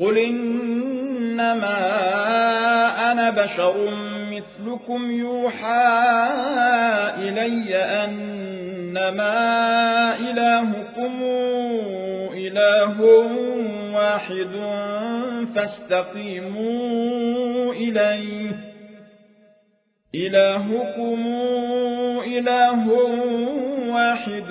قل إنما أنا بشر مثلكم يوحى إلي أنما إلهكم إله واحد فاستقيموا إليه إلهكم إله واحد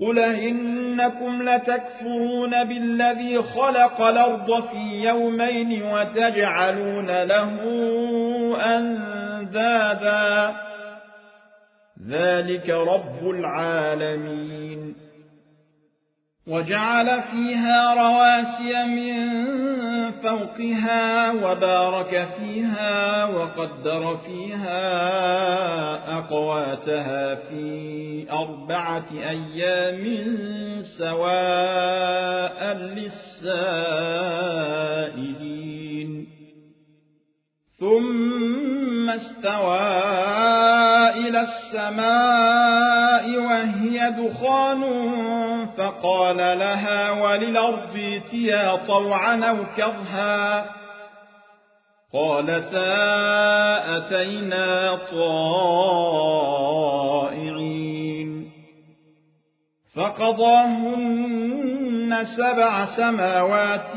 قل إنكم لتكفرون بالذي خلق الأرض في يومين وتجعلون له أندادا ذلك رب العالمين وجعل فيها رواسي من فوقها وبارك فيها وقدر فيها أقواتها في أربعة أيام سواء للسائلين. ثم استوى إلى السماء وهي دخان فقال لها وللأرض اتيا طوعا أو كرها قالتا أتينا طائعين فقضاهن سبع سماوات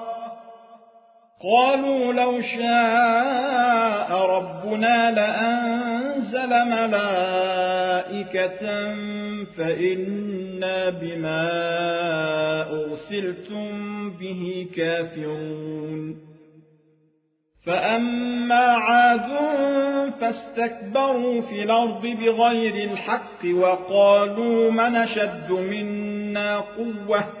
قالوا لو شاء ربنا لأنزل ملائكة فإنا بما أرسلتم به كافرون. فأما عاد فاستكبروا في الأرض بغير الحق وقالوا من شد منا قوة.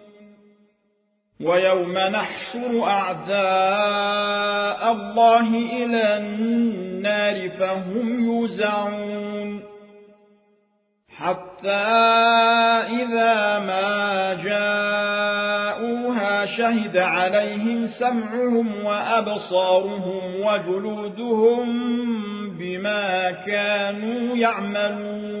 ويوم نحشر أعداء الله إلى النار فهم يوزعون. حتى إذا ما جاءوها شهد عليهم سمعهم وأبصارهم وجلودهم بما كانوا يعملون.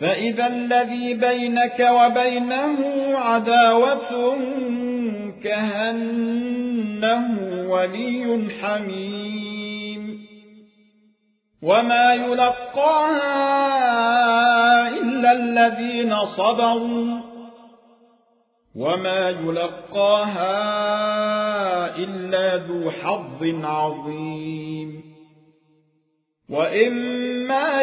فإذا الذي بينك وبينه عداوة كهنه ولي حميم وما يلقاها إلا الذين صبروا وما يلقاها إلا ذو حظ عظيم وإما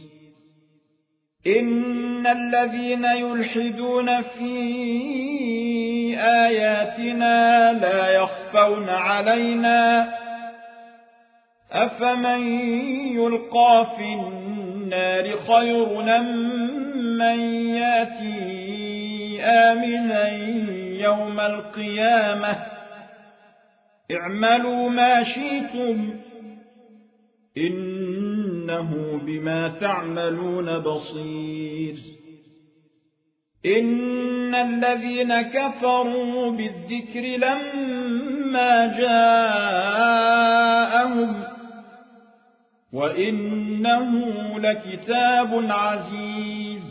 إن الذين يلحدون في آياتنا لا يخفون علينا أفمن يلقى في النار خير من ياتي آمنا يوم القيامة اعملوا ما شئتم إنه بما تعملون بصير. إن الذين كفروا بالذكر لما جاءهم وإنه لكتاب عزيز.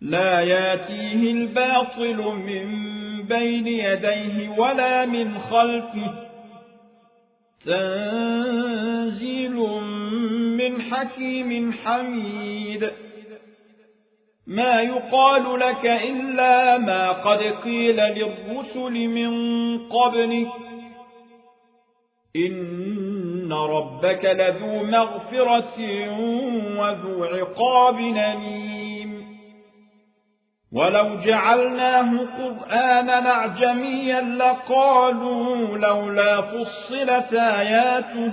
لا ياتيه الباطل من بين يديه ولا من خلفه. تنزيل حكيم حميد. ما يقال لك إلا ما قد قيل للرسل من قبلك إن ربك لذو مغفرة وذو عقاب أليم. ولو جعلناه قرآنا أعجميا لقالوا لولا فصلت آياته.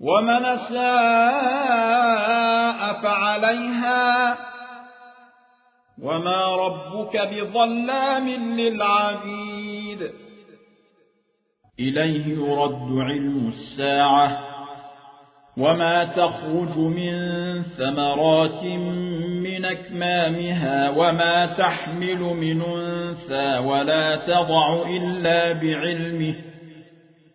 ومن ساء فعليها. وما ربك بظلام للعبيد. إليه يرد علم الساعة. وما تخرج من ثمرات من أكمامها وما تحمل من أنثى ولا تضع إلا بعلمه.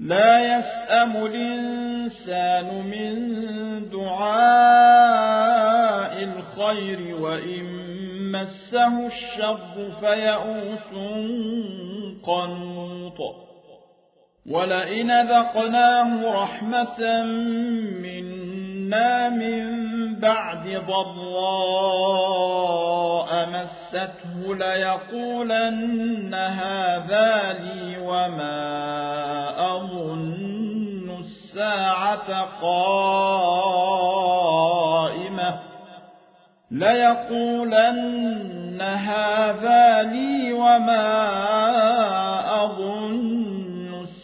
لا يسأم الإنسان من دعاء الخير وإن مسه الشر فيئوس قنوط. ولئن ذقناه رحمة منا من بعد ضراء مسته ليقولن هذا لي وما أظن الساعة قائمة ليقولن هذا لي وما أظن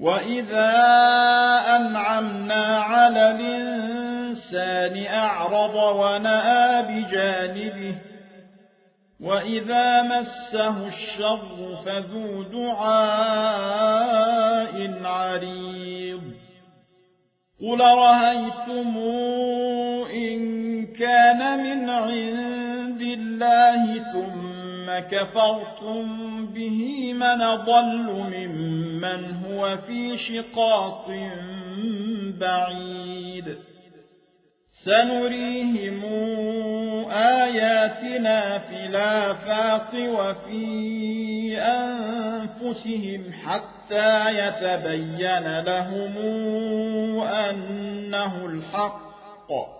وإذا أنعمنا على الإنسان أعرض ونأى بجانبه وإذا مسه الشر فذو دعاء عريض قل رهيتم إن كان من عند الله ثم كفرتم به من ضل ممن هو في شقاق بعيد. سنريهم آياتنا في الآفاق وفي أنفسهم حتى يتبين لهم أنه الحق.